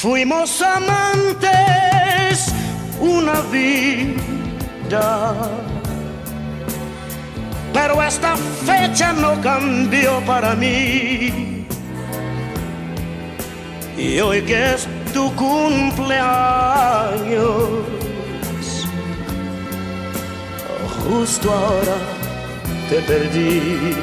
Fuimos amantes una vida. Pero esta fecha no cambió para mí. Y hoy que es tu cumpleaños, oh, justo ahora te perdí.